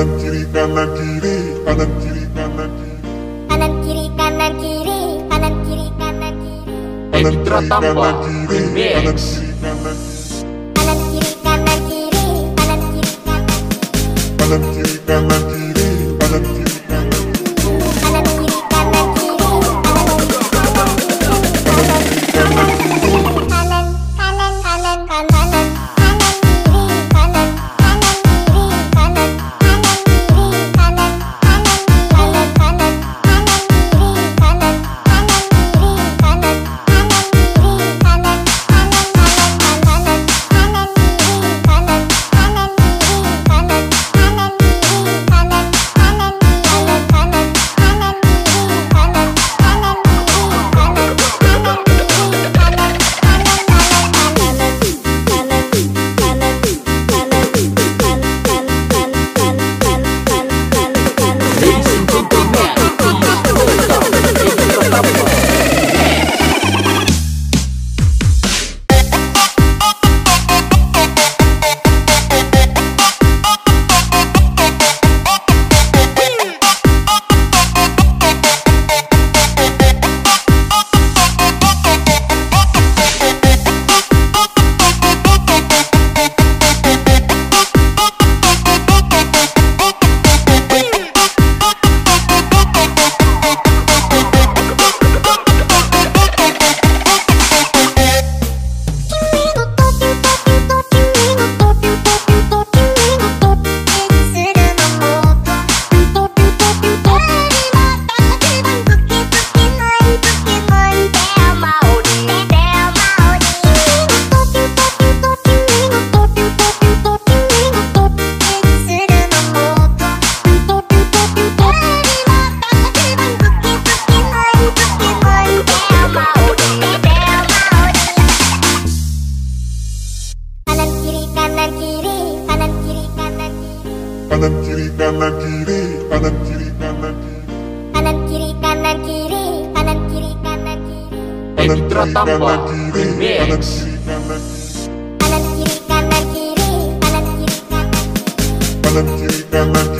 kanan kiri kanan kiri kanan kiri kanan kiri kanan kiri kanan kiri kanan kiri kanan kiri kanan kiri kanan kiri kanan kiri kanan kiri kanan kiri kanan kiri kanan kiri kanan kanan kiri kanan kiri kanan kiri kanan kiri kanan kiri kanan kiri kanan kiri kanan kiri kanan kiri kanan kiri kanan kiri kanan Mix. kiri kanan kiri kanan kiri kanan kiri kanan kiri kanan kiri kanan kiri kanan kiri